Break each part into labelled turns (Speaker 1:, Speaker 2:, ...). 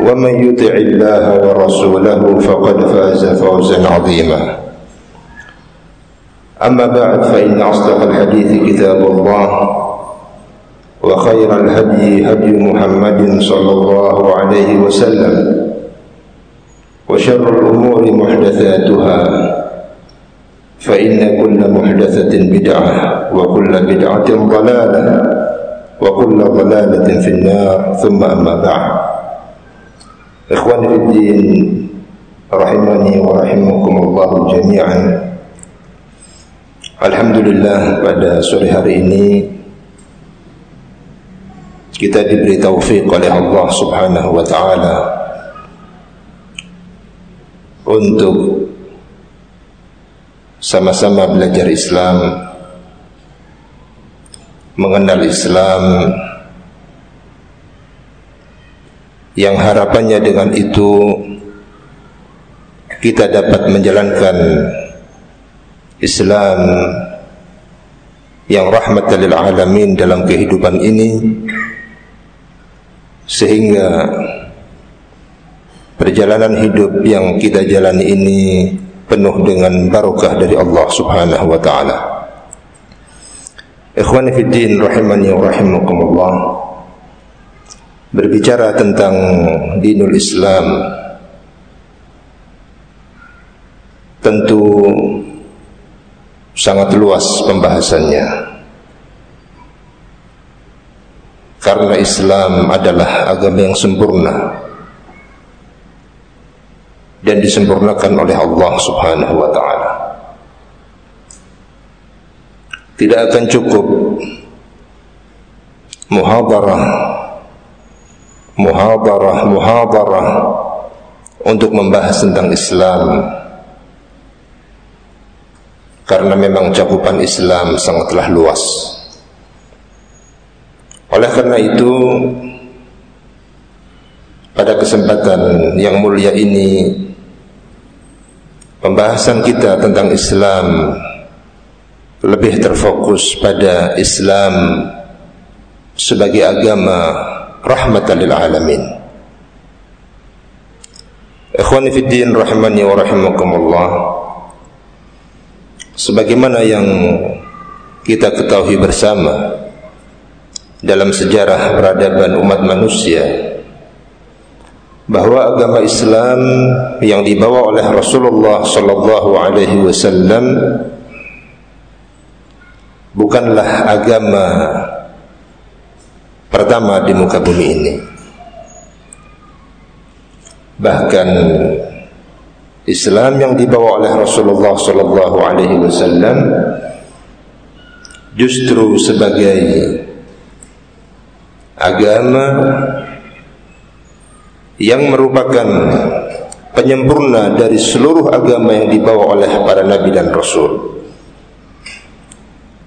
Speaker 1: ومن يطع الله ورسوله فقد فاز فوزا عظيما. أما بعد فإن أصدق الحديث كتاب الله وخير الهدي هدي محمد صلى الله عليه وسلم وشر الأمور محدثاتها فإن كل محدثة بدعة وكل بدعة ضلالة وكل ضلالة في النار ثم أما بعد. Ikhwan Fiddin Rahimani wa rahimakumullah jami'an. Alhamdulillah pada sore hari ini Kita diberi taufik oleh Allah subhanahu wa ta'ala Untuk Sama-sama belajar Islam Mengenal Islam yang harapannya dengan itu kita dapat menjalankan Islam yang rahmatan lil alamin dalam kehidupan ini sehingga perjalanan hidup yang kita jalani ini penuh dengan barokah dari Allah Subhanahu wa taala. Ikhwani fi din rahimani wa rahimakumullah berbicara tentang dinul Islam. Tentu sangat luas pembahasannya. Karena Islam adalah agama yang sempurna. Dan disempurnakan oleh Allah Subhanahu wa taala. Tidak akan cukup muhadarah muhadarah muhadarah. Untuk membahas tentang Islam. Karena memang cakupan Islam sangatlah luas. Oleh karena itu pada kesempatan yang mulia ini pembahasan kita tentang Islam lebih terfokus pada Islam sebagai agama rahmatan lil alamin. Ikhwani fi din rahimani wa rahimakumullah. Sebagaimana yang kita ketahui bersama dalam sejarah peradaban umat manusia bahwa agama Islam yang dibawa oleh Rasulullah sallallahu alaihi wasallam bukanlah agama pertama di muka bumi ini. Bahkan Islam yang dibawa oleh Rasulullah sallallahu alaihi wasallam justru sebagai agama yang merupakan penyempurna dari seluruh agama yang dibawa oleh para nabi dan rasul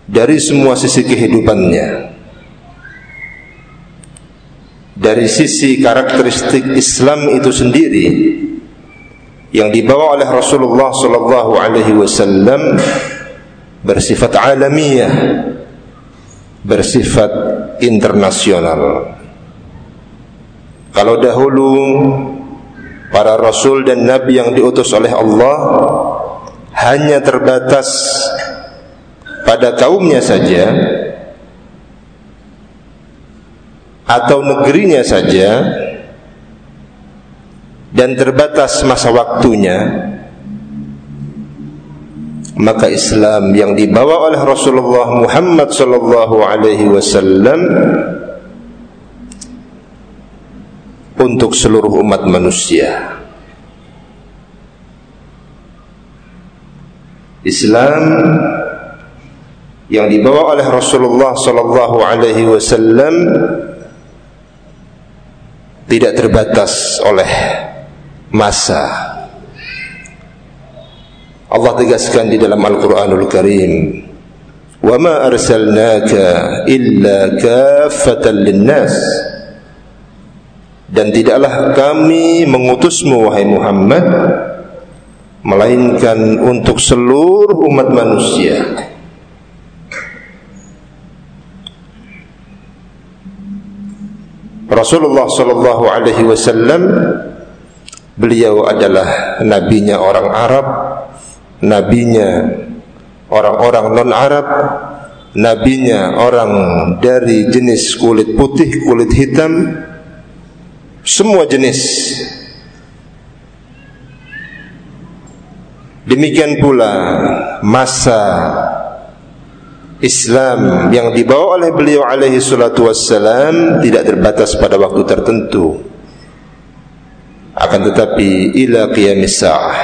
Speaker 1: dari semua sisi kehidupannya dari sisi karakteristik Islam itu sendiri yang dibawa oleh Rasulullah sallallahu alaihi wasallam bersifat alamiah bersifat internasional. Kalau dahulu para rasul dan nabi yang diutus oleh Allah hanya terbatas pada kaumnya saja atau negerinya saja dan terbatas masa waktunya maka Islam yang dibawa oleh Rasulullah Muhammad sallallahu alaihi wasallam untuk seluruh umat manusia. Islam yang dibawa oleh Rasulullah sallallahu alaihi wasallam tidak terbatas oleh masa. Allah tegaskan di dalam Al-Quranul Karim Wa ma arsalnaka illa kafatan linnas. Dan tidaklah kami mengutusmu wahai Muhammad Melainkan untuk seluruh umat manusia Rasulullah sallallahu alaihi wasallam beliau adalah nabinya orang Arab nabinya orang-orang non-Arab, nabinya orang dari jenis kulit putih, kulit hitam, semua jenis. Demikian pula masa Islam yang dibawa oleh beliau alaihi salatu wassalam tidak terbatas pada waktu tertentu akan tetapi ila qiyamis sa'ah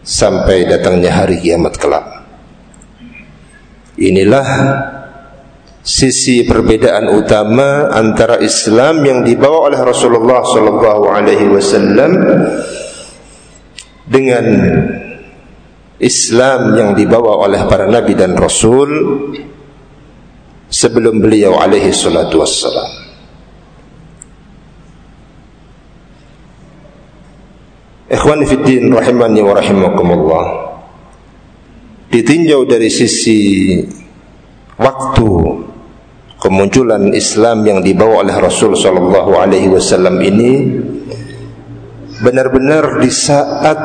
Speaker 1: sampai datangnya hari kiamat kelak. Inilah sisi perbedaan utama antara Islam yang dibawa oleh Rasulullah sallallahu alaihi wasallam dengan Islam yang dibawa oleh para nabi dan rasul sebelum beliau alaihi salatu wassalam. Ikhwani fi din rahimani wa rahimakumullah. Ditinjau dari sisi waktu kemunculan Islam yang dibawa oleh Rasul sallallahu alaihi wasallam ini benar-benar di saat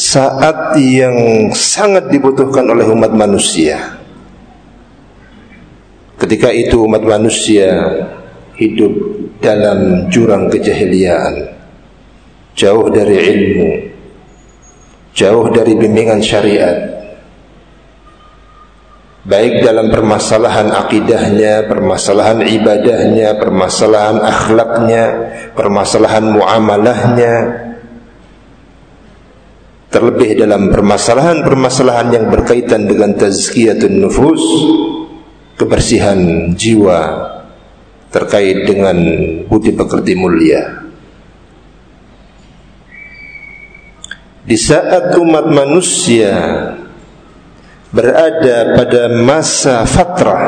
Speaker 1: saat yang sangat dibutuhkan oleh umat manusia. Ketika itu umat manusia hidup dalam jurang kejahiliaan jauh dari ilmu jauh dari bimbingan syariat baik dalam permasalahan akidahnya permasalahan ibadahnya permasalahan akhlaknya permasalahan muamalahnya terlebih dalam permasalahan-permasalahan yang berkaitan dengan tazkiyatun nufus kebersihan jiwa terkait dengan budi pekerti mulia. Di saat umat manusia berada pada masa fatrah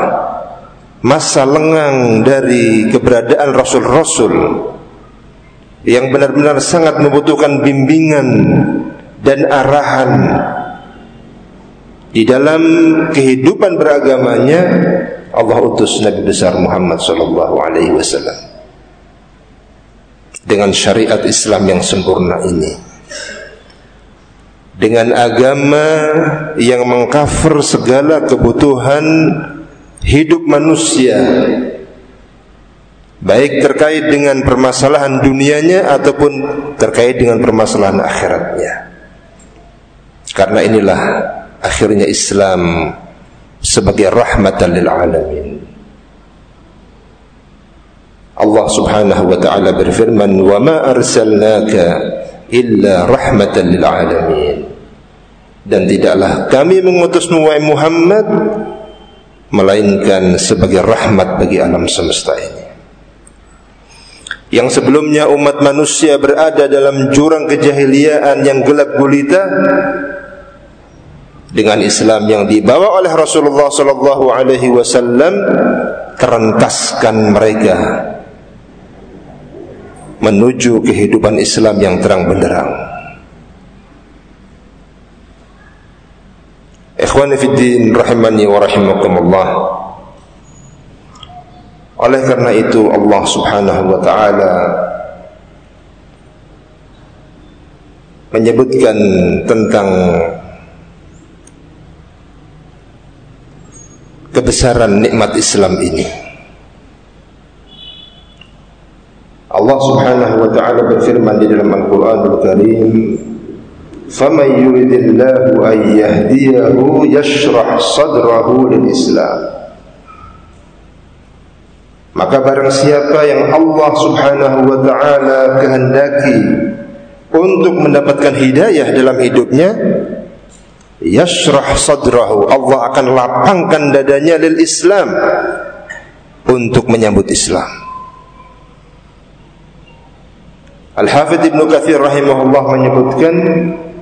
Speaker 1: masa lengang dari keberadaan rasul-rasul yang benar-benar sangat membutuhkan bimbingan dan arahan di dalam kehidupan beragamanya Allah utus Nabi besar Muhammad sallallahu alaihi wasallam dengan syariat Islam yang sempurna ini. Dengan agama yang mengcover segala kebutuhan hidup manusia baik terkait dengan permasalahan dunianya ataupun terkait dengan permasalahan akhiratnya karena inilah akhirnya Islam sebagai rahmatan lil alamin. Allah Subhanahu wa taala berfirman wa ma arsalnaka illa rahmatan lil alamin. Dan tidaklah kami mengutus wahai Muhammad melainkan sebagai rahmat bagi alam semesta ini. Yang sebelumnya umat manusia berada dalam jurang kejahiliaan yang gelap gulita dengan Islam yang dibawa oleh Rasulullah sallallahu alaihi wasallam terentaskan mereka menuju kehidupan Islam yang terang benderang. Ikhwani fi din rahimani wa rahimakumullah. Oleh karena itu Allah Subhanahu wa taala menyebutkan tentang kebesaran nikmat Islam ini. Allah Subhanahu wa taala berfirman di dalam Al-Qur'anul Karim, "Faman yuridillahu an yahdiyahu yashrah sadrahu lil-Islam." Maka barang siapa yang Allah Subhanahu wa taala kehendaki untuk mendapatkan hidayah dalam hidupnya, yashrah sadrahu. Allah akan lapangkan dadanya lil Islam untuk menyambut Islam. Al-Hafidh Ibn Kathir rahimahullah menyebutkan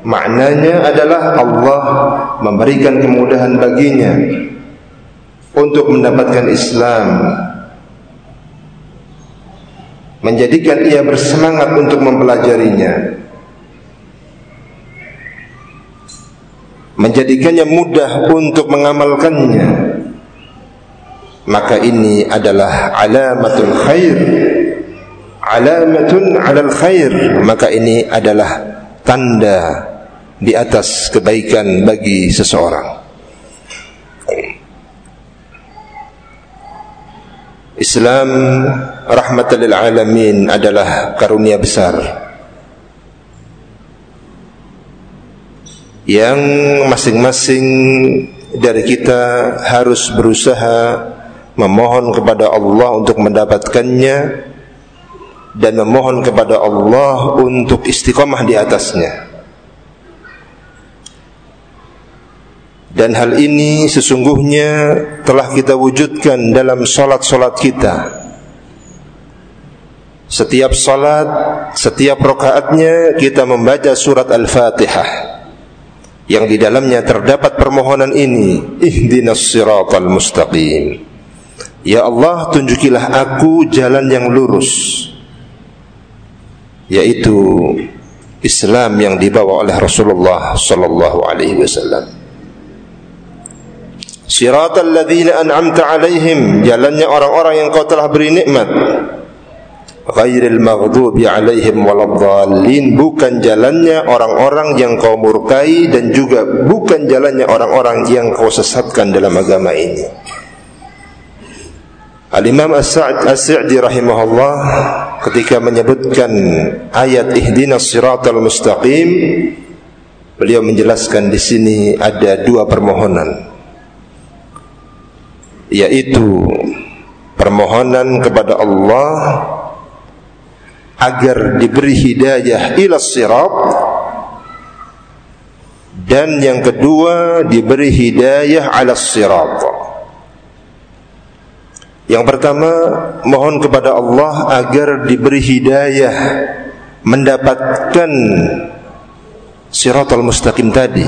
Speaker 1: maknanya adalah Allah memberikan kemudahan baginya untuk mendapatkan Islam. Menjadikan ia bersemangat untuk mempelajarinya menjadikannya mudah untuk mengamalkannya maka ini adalah alamatul khair. Alamatun alal khair. Maka ini adalah tanda di atas kebaikan bagi seseorang. Islam rahmatan lil alamin adalah karunia besar yang masing-masing dari kita harus berusaha memohon kepada Allah untuk mendapatkannya dan memohon kepada Allah untuk istiqamah di atasnya. Dan hal ini sesungguhnya telah kita wujudkan dalam solat-solat kita. Setiap solat, setiap rokaatnya kita membaca surat Al-Fatihah yang di dalamnya terdapat permohonan ini. Ihdinas siratal mustaqim. Ya Allah tunjukilah aku jalan yang lurus. Yaitu Islam yang dibawa oleh Rasulullah sallallahu alaihi wasallam. Siratal ladzina an'amta alaihim. Jalannya orang-orang yang kau telah beri nikmat ghairil maghdubi alaihim waladdallin. Bukan jalannya orang-orang yang kau murkai dan juga bukan jalannya orang-orang yang kau sesatkan dalam agama ini. Al-Imam As-Sa'di rahimahullah ketika menyebutkan ayat ihdinas siratal mustaqim beliau menjelaskan di sini ada dua permohonan. Yaitu permohonan kepada Allah agar diberi hidayah ila sirat. Dan yang kedua diberi hidayah ala sirat. Yang pertama mohon kepada Allah agar diberi hidayah mendapatkan siratal mustaqim tadi.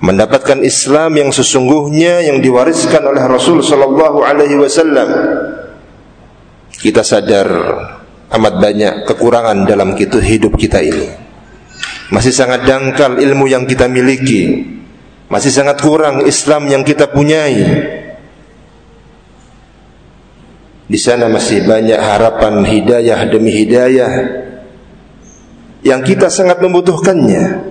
Speaker 1: Mendapatkan Islam yang sesungguhnya yang diwariskan oleh Rasul sallallahu alaihi wasallam. Kita sadar amat banyak kekurangan dalam kita hidup kita ini. Masih sangat dangkal ilmu yang kita miliki. Masih sangat kurang Islam yang kita punyai. Di sana masih banyak harapan hidayah demi hidayah yang kita sangat membutuhkannya.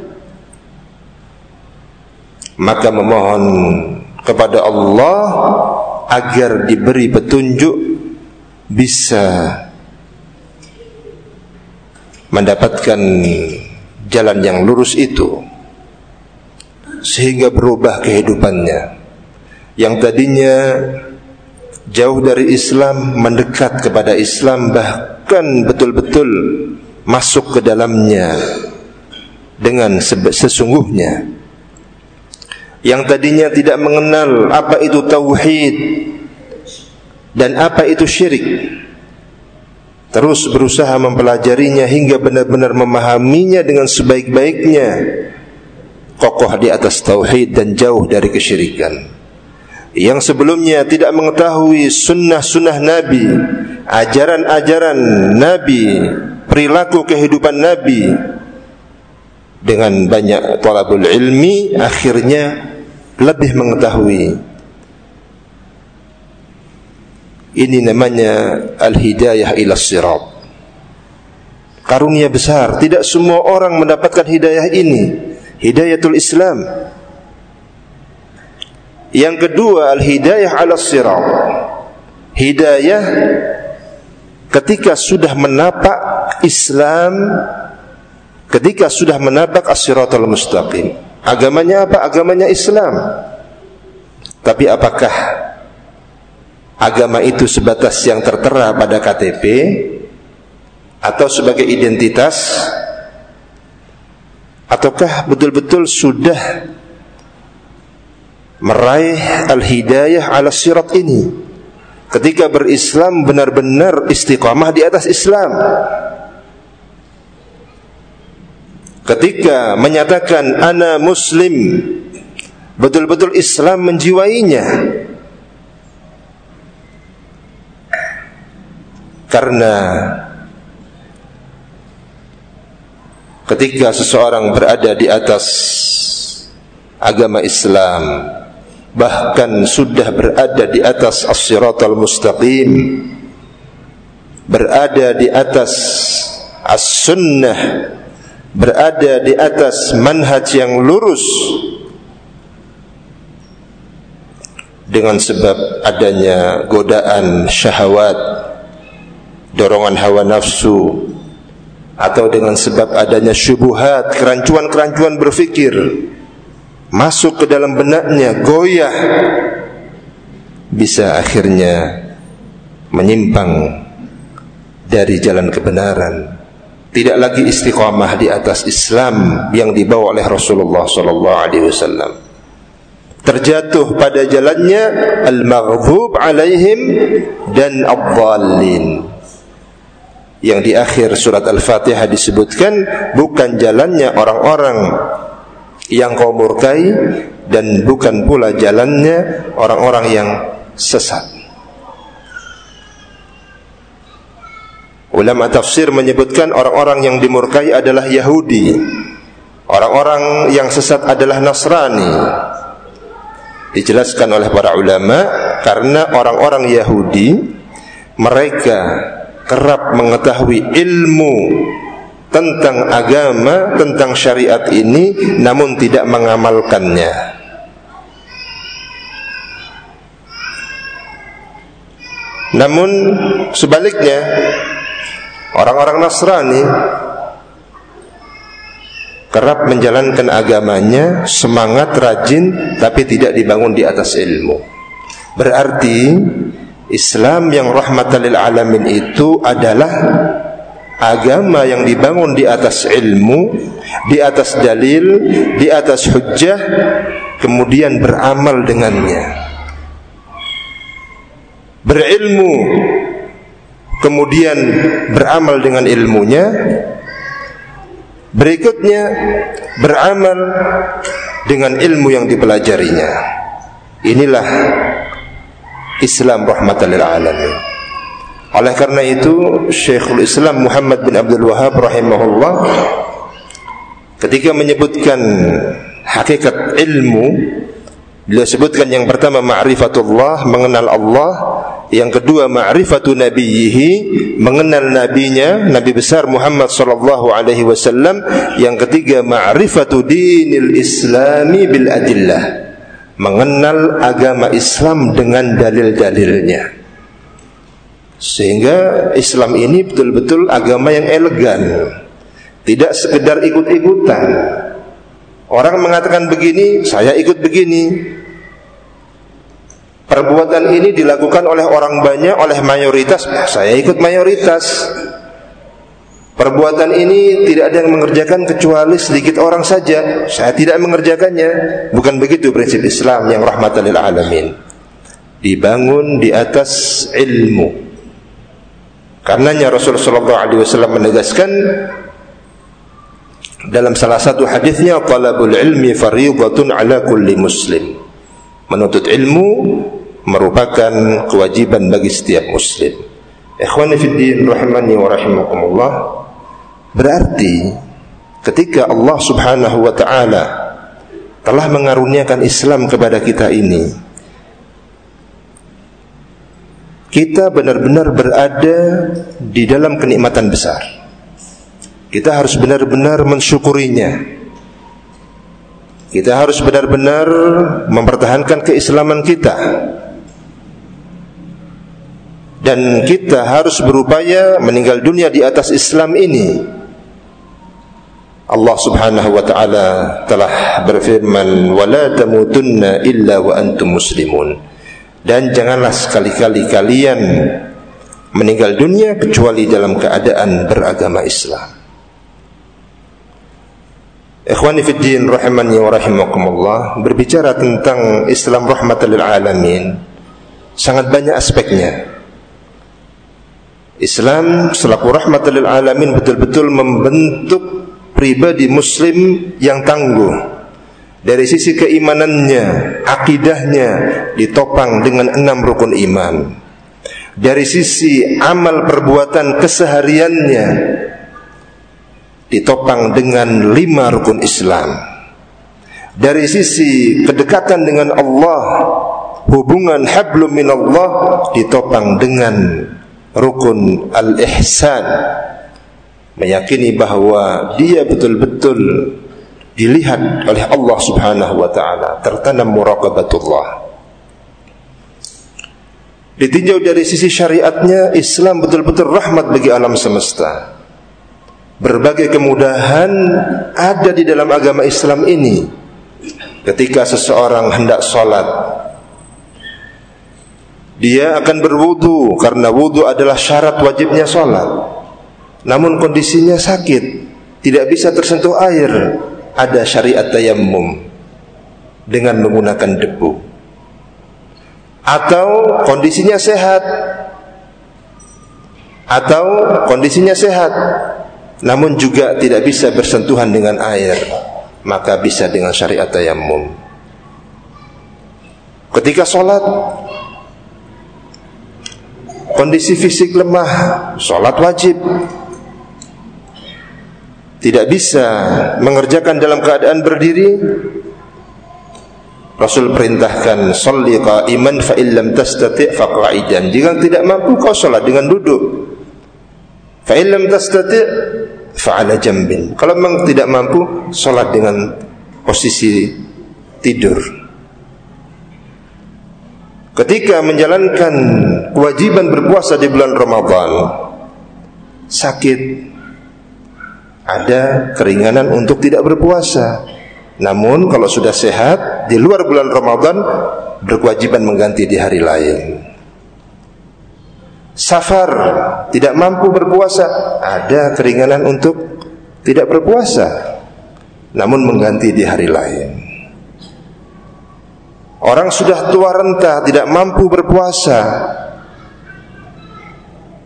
Speaker 1: Maka memohon kepada Allah agar diberi petunjuk bisa mendapatkan jalan yang lurus itu sehingga berubah kehidupannya. Yang tadinya jauh dari Islam mendekat kepada Islam bahkan betul-betul masuk ke dalamnya dengan sesungguhnya. Yang tadinya tidak mengenal apa itu tauhid dan apa itu syirik terus berusaha mempelajarinya hingga benar-benar memahaminya dengan sebaik-baiknya. Kokoh di atas tauhid dan jauh dari kesyirikan. Yang sebelumnya tidak mengetahui sunnah-sunnah Nabi ajaran-ajaran Nabi perilaku kehidupan Nabi. Dengan banyak talabul ilmi akhirnya lebih mengetahui Ini namanya al-hidayah ila sirat. Karunia besar, tidak semua orang mendapatkan hidayah ini. Hidayatul Islam. Yang kedua al-hidayah ala sirat. Hidayah ketika sudah menapak Islam ketika sudah menapak as-siratal mustaqim. Agamanya apa? Agamanya Islam. Tapi apakah agama itu sebatas yang tertera pada KTP atau sebagai identitas? Ataukah betul-betul sudah meraih al-hidayah ala sirat ini? Ketika berislam benar-benar istiqamah di atas Islam. Ketika menyatakan ana muslim betul-betul Islam menjiwainya karena ketika seseorang berada di atas agama Islam bahkan sudah berada di atas as-siratal mustaqim berada di atas as-sunnah berada di atas manhaj yang lurus dengan sebab adanya godaan syahwat dorongan hawa nafsu atau dengan sebab adanya syubuhat, kerancuan-kerancuan berfikir masuk ke dalam benaknya, goyah bisa akhirnya menyimpang dari jalan kebenaran. Tidak lagi istiqamah di atas Islam yang dibawa oleh Rasulullah sallallahu alaihi wasallam. Terjatuh pada jalannya al-maghdhub alaihim dan ad-dhallin yang di akhir surat Al-Fatihah disebutkan bukan jalannya orang-orang yang kau murkai dan bukan pula jalannya orang-orang yang sesat. Ulama tafsir menyebutkan orang-orang yang dimurkai adalah Yahudi. Orang-orang yang sesat adalah Nasrani. Dijelaskan oleh para ulama karena orang-orang Yahudi mereka kerap mengetahui ilmu tentang agama, tentang syariat ini namun tidak mengamalkannya. Namun sebaliknya orang-orang Nasrani kerap menjalankan agamanya semangat rajin tapi tidak dibangun di atas ilmu. Berarti Islam yang rahmatan lil alamin itu adalah agama yang dibangun di atas ilmu, di atas dalil, di atas hujjah, kemudian beramal dengannya. Berilmu, kemudian beramal dengan ilmunya. Berikutnya beramal dengan ilmu yang dipelajarinya. Inilah Islam rahmatan lil alamin. Oleh karena itu Syekhul Islam Muhammad bin Abdul Wahab rahimahullah ketika menyebutkan hakikat ilmu beliau sebutkan yang pertama ma'rifatullah mengenal Allah. Yang kedua ma'rifatu nabiyhi mengenal nabinya nabi besar Muhammad sallallahu alaihi wasallam. Yang ketiga ma'rifatu dinil islami bil adillah mengenal agama Islam dengan dalil-dalilnya. Sehingga Islam ini betul-betul agama yang elegan. Tidak sekedar ikut-ikutan. Orang mengatakan begini, saya ikut begini. Perbuatan ini dilakukan oleh orang banyak, oleh mayoritas, saya ikut mayoritas. Perbuatan ini tidak ada yang mengerjakan kecuali sedikit orang saja. Saya tidak mengerjakannya. Bukan begitu prinsip Islam yang rahmatan lil alamin. Dibangun di atas ilmu. Karenanya Rasulullah SAW menegaskan dalam salah satu hadisnya talabul ilmi fardhatun ala kulli muslim. Menuntut ilmu merupakan kewajiban bagi setiap muslim. Ikhwani fi din rahimani wa rahimakumullah. Berarti ketika Allah Subhanahu wa taala telah mengaruniakan Islam kepada kita ini kita benar-benar berada di dalam kenikmatan besar. Kita harus benar-benar mensyukurinya. Kita harus benar-benar mempertahankan keislaman kita. Dan kita harus berupaya meninggal dunia di atas Islam ini. Allah Subhanahu wa taala telah berfirman, "Wa la tamutunna illa wa antum muslimun." Dan janganlah sekali-kali kalian meninggal dunia kecuali dalam keadaan beragama Islam. Ikhwani fi din rahimani wa rahimakumullah berbicara tentang Islam rahmatan lil alamin sangat banyak aspeknya. Islam selaku rahmatan lil alamin betul-betul membentuk pribadi muslim yang tangguh dari sisi keimanannya, akidahnya ditopang dengan enam rukun iman. Dari sisi amal perbuatan kesehariannya ditopang dengan lima rukun Islam. Dari sisi kedekatan dengan Allah, hubungan hablum min Allah ditopang dengan rukun al-ihsan. Meyakini bahawa dia betul-betul dilihat oleh Allah Subhanahu wa taala, tertanam muraqabatullah. Ditinjau dari sisi syariatnya, Islam betul-betul rahmat bagi alam semesta. Berbagai kemudahan ada di dalam agama Islam ini. Ketika seseorang hendak solat, dia akan berwudu karena wudu adalah syarat wajibnya solat. Namun kondisinya sakit, tidak bisa tersentuh air, ada syariat tayammum dengan menggunakan debu. Atau kondisinya sehat, atau kondisinya sehat, namun juga tidak bisa bersentuhan dengan air maka bisa dengan syariat tayammum. Ketika solat kondisi fisik lemah solat wajib tidak bisa mengerjakan dalam keadaan berdiri Rasul perintahkan salli qa'iman fa illam tastati' fa qa'idan jika tidak mampu kau salat dengan duduk fa illam tastati' fa'ala jambin. Kalau memang tidak mampu, solat dengan posisi tidur. Ketika menjalankan kewajiban berpuasa di bulan Ramadan, sakit, ada keringanan untuk tidak berpuasa. Namun kalau sudah sehat, di luar bulan Ramadan, berkewajiban mengganti di hari lain safar tidak mampu berpuasa ada keringanan untuk tidak berpuasa namun mengganti di hari lain orang sudah tua renta tidak mampu berpuasa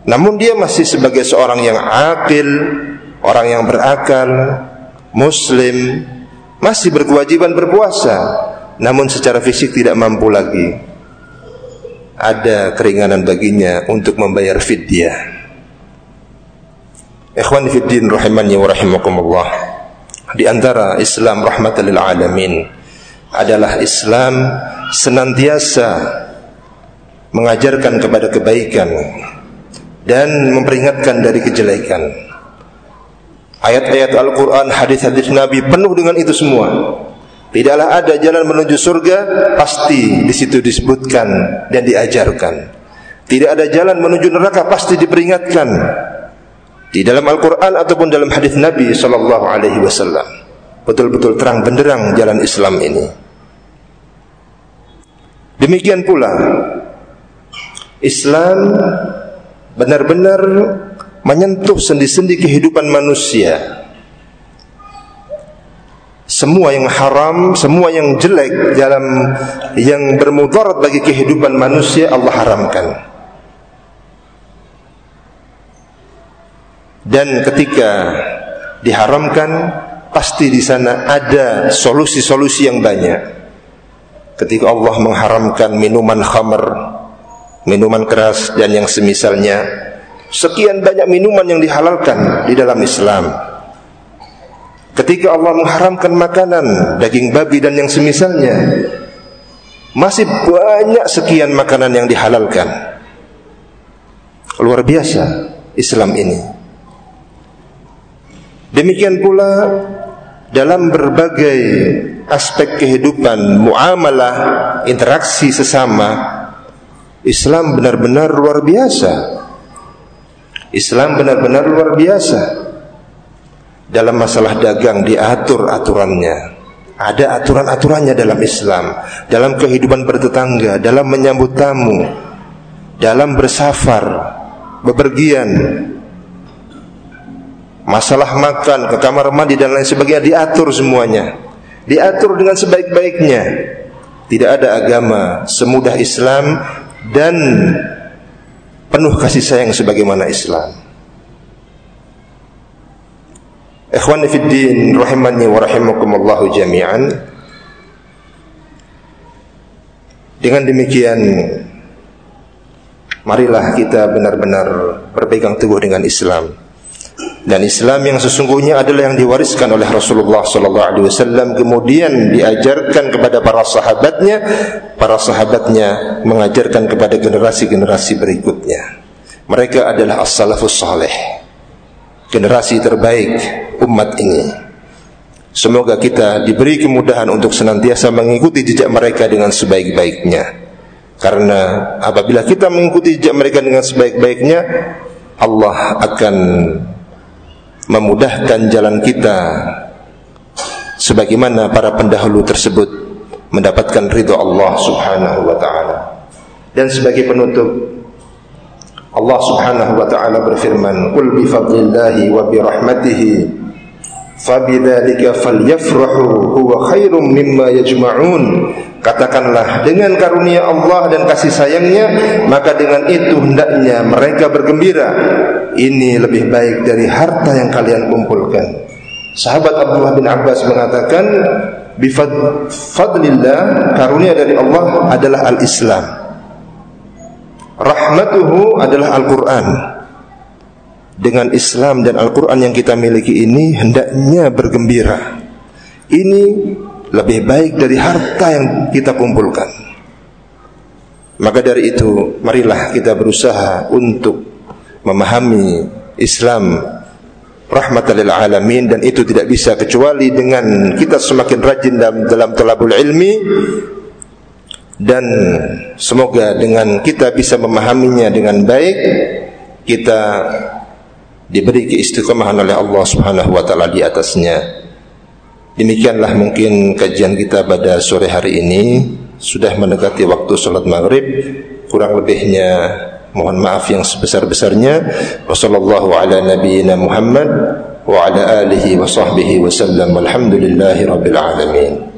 Speaker 1: namun dia masih sebagai seorang yang akil orang yang berakal muslim masih berkewajiban berpuasa namun secara fisik tidak mampu lagi ada keringanan baginya untuk membayar fidyah. Ikhwan fiddin rahimani wa rahimakumullah. Di antara Islam rahmatan lil alamin adalah Islam senantiasa mengajarkan kepada kebaikan dan memperingatkan dari kejelekan. Ayat-ayat Al-Quran, hadis-hadis Nabi penuh dengan itu semua. Tidaklah ada jalan menuju surga pasti di situ disebutkan dan diajarkan. Tidak ada jalan menuju neraka pasti diperingatkan. Di dalam Al-Qur'an ataupun dalam hadis Nabi sallallahu alaihi wasallam. Betul-betul terang benderang jalan Islam ini. Demikian pula Islam benar-benar menyentuh sendi-sendi kehidupan manusia semua yang haram, semua yang jelek dalam yang bermudarat bagi kehidupan manusia Allah haramkan. Dan ketika diharamkan pasti di sana ada solusi-solusi yang banyak. Ketika Allah mengharamkan minuman khamr, minuman keras dan yang semisalnya, sekian banyak minuman yang dihalalkan di dalam Islam. Ketika Allah mengharamkan makanan daging babi dan yang semisalnya, masih banyak sekian makanan yang dihalalkan. luar biasa Islam ini. Demikian pula dalam berbagai aspek kehidupan, muamalah, interaksi sesama, Islam benar-benar luar biasa. Islam benar-benar luar biasa. Dalam masalah dagang diatur aturannya. Ada aturan-aturannya dalam Islam, dalam kehidupan bertetangga, dalam menyambut tamu, dalam bersafar, bepergian, masalah makan, ke kamar mandi dan lain sebagainya diatur semuanya. Diatur dengan sebaik-baiknya. Tidak ada agama semudah Islam dan penuh kasih sayang sebagaimana Islam. Ikhwani fi din rahimani wa rahimakumullah jami'an. Dengan demikian marilah kita benar-benar berpegang teguh dengan Islam. Dan Islam yang sesungguhnya adalah yang diwariskan oleh Rasulullah sallallahu alaihi wasallam kemudian diajarkan kepada para sahabatnya, para sahabatnya mengajarkan kepada generasi-generasi berikutnya. Mereka adalah as-salafus saleh. Generasi terbaik umat ini. Semoga kita diberi kemudahan untuk senantiasa mengikuti jejak mereka dengan sebaik-baiknya. Karena apabila kita mengikuti jejak mereka dengan sebaik-baiknya, Allah akan memudahkan jalan kita sebagaimana para pendahulu tersebut mendapatkan ridha Allah Subhanahu wa taala. Dan sebagai penutup Allah Subhanahu wa taala berfirman, "Qul bi fadlillahi wa bi rahmatihi fabidzalika falyafrahu huwa khairum mimma yajma'un." Katakanlah dengan karunia Allah dan kasih sayangnya Maka dengan itu hendaknya mereka bergembira. Ini lebih baik dari harta yang kalian kumpulkan. Sahabat Abdullah bin Abbas mengatakan Bifadlillah karunia dari Allah adalah al-Islam. Rahmatuhu adalah Al-Quran Dengan Islam dan Al-Quran yang kita miliki ini Hendaknya bergembira Ini lebih baik dari harta yang kita kumpulkan. Maka dari itu, marilah kita berusaha untuk memahami Islam rahmatan lil alamin dan itu tidak bisa kecuali dengan kita semakin rajin dalam dalam talabul ilmi dan semoga dengan kita bisa memahaminya dengan baik kita diberi keistiqomahan oleh Allah Subhanahu wa taala di atasnya. Demikianlah mungkin kajian kita pada sore hari ini. Sudah mendekati waktu salat maghrib. Kurang lebihnya mohon maaf yang sebesar-besarnya. Wassalamualaikum ala nabiyyina Muhammad Wa ala alihi wa sahbihi wa sallam. Walhamdulillahi rabbil alamin